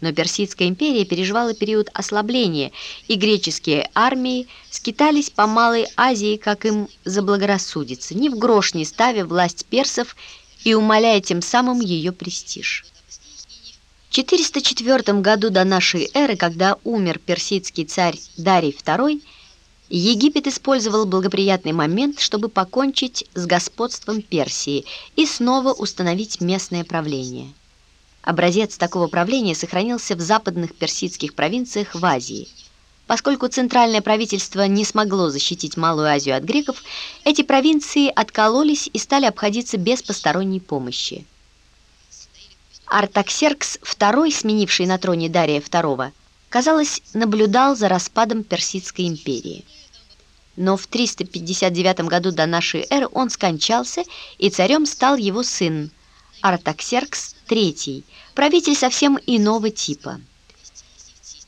Но Персидская империя переживала период ослабления, и греческие армии скитались по Малой Азии, как им заблагорассудится, ни в грош не ставя власть персов и умаляя тем самым ее престиж. В 404 году до нашей эры, когда умер персидский царь Дарий II, Египет использовал благоприятный момент, чтобы покончить с господством Персии и снова установить местное правление. Образец такого правления сохранился в западных персидских провинциях в Азии. Поскольку центральное правительство не смогло защитить Малую Азию от греков, эти провинции откололись и стали обходиться без посторонней помощи. Артаксеркс II, сменивший на троне Дария II, казалось, наблюдал за распадом Персидской империи. Но в 359 году до нашей эры он скончался, и царем стал его сын Артаксеркс III, правитель совсем иного типа.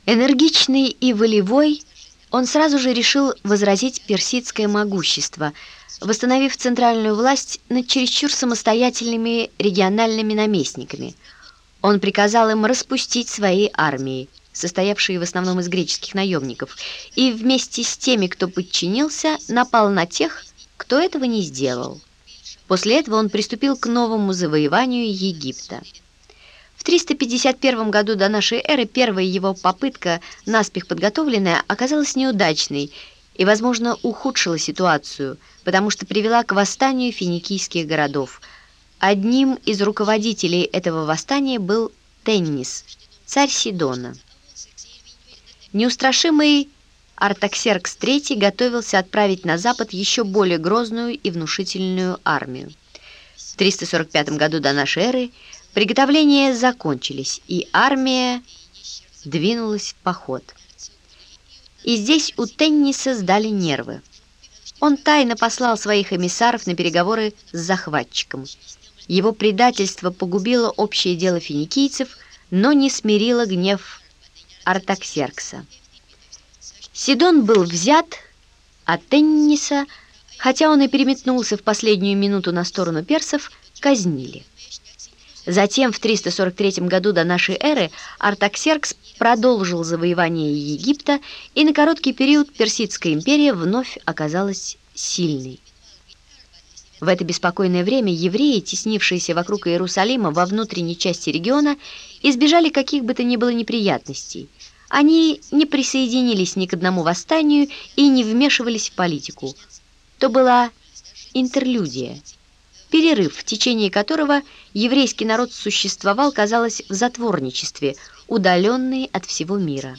Энергичный и волевой, он сразу же решил возразить персидское могущество, восстановив центральную власть над чересчур самостоятельными региональными наместниками. Он приказал им распустить свои армии, состоявшие в основном из греческих наемников, и вместе с теми, кто подчинился, напал на тех, кто этого не сделал. После этого он приступил к новому завоеванию Египта. В 351 году до нашей эры первая его попытка, наспех подготовленная, оказалась неудачной и, возможно, ухудшила ситуацию, потому что привела к восстанию финикийских городов. Одним из руководителей этого восстания был Теннис, царь Сидона. Неустрашимый Артаксеркс III готовился отправить на запад еще более грозную и внушительную армию. В 345 году до нашей эры приготовления закончились, и армия двинулась в поход. И здесь у Тенниса сдали нервы. Он тайно послал своих эмиссаров на переговоры с захватчиком. Его предательство погубило общее дело финикийцев, но не смирило гнев Артаксеркса. Сидон был взят, а Тенниса, хотя он и переметнулся в последнюю минуту на сторону персов, казнили. Затем в 343 году до нашей эры Артаксеркс продолжил завоевание Египта, и на короткий период Персидская империя вновь оказалась сильной. В это беспокойное время евреи, теснившиеся вокруг Иерусалима во внутренней части региона, избежали каких бы то ни было неприятностей – они не присоединились ни к одному восстанию и не вмешивались в политику. То была интерлюдия, перерыв, в течение которого еврейский народ существовал, казалось, в затворничестве, удаленный от всего мира.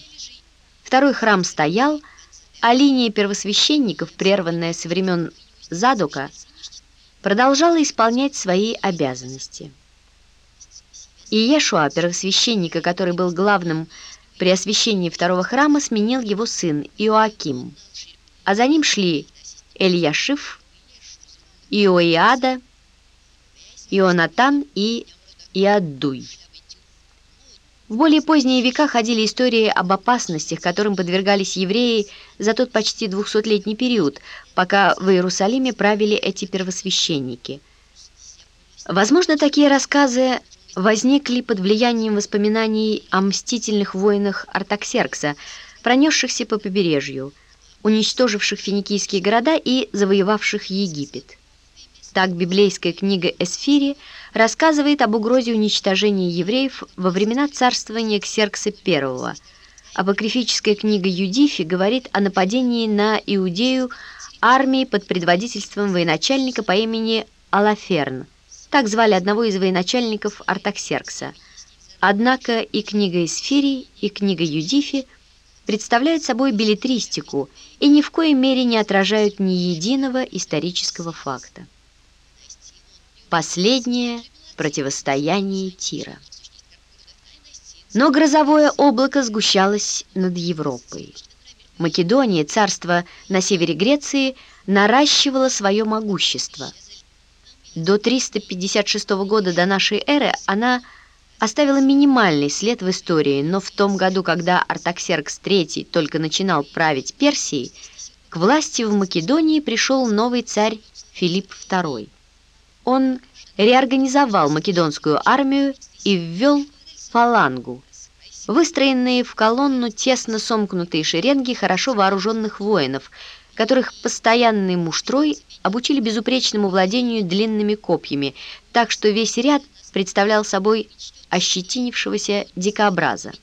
Второй храм стоял, а линия первосвященников, прерванная со времен Задука, продолжала исполнять свои обязанности. И Иешуа, первосвященника, который был главным при освящении второго храма сменил его сын Иоаким, а за ним шли Эльяшив, Иоиада, Ионатан и Иаддуй. В более поздние века ходили истории об опасностях, которым подвергались евреи за тот почти двухсотлетний период, пока в Иерусалиме правили эти первосвященники. Возможно, такие рассказы возникли под влиянием воспоминаний о мстительных войнах Артаксеркса, пронесшихся по побережью, уничтоживших финикийские города и завоевавших Египет. Так библейская книга Эсфири рассказывает об угрозе уничтожения евреев во времена царствования Ксеркса I. Апокрифическая книга Юдифи говорит о нападении на Иудею армии под предводительством военачальника по имени Алаферн – так звали одного из военачальников Артаксеркса. Однако и книга Исфирий, и книга Юдифи представляют собой билетристику и ни в коей мере не отражают ни единого исторического факта. Последнее противостояние Тира. Но грозовое облако сгущалось над Европой. Македония, царство на севере Греции, наращивало свое могущество – до 356 года до нашей эры она оставила минимальный след в истории, но в том году, когда Артаксеркс III только начинал править Персией, к власти в Македонии пришел новый царь Филипп II. Он реорганизовал македонскую армию и ввел фалангу, выстроенные в колонну тесно сомкнутые шеренги хорошо вооруженных воинов, которых постоянный муштрой обучили безупречному владению длинными копьями, так что весь ряд представлял собой ощетинившегося дикобраза.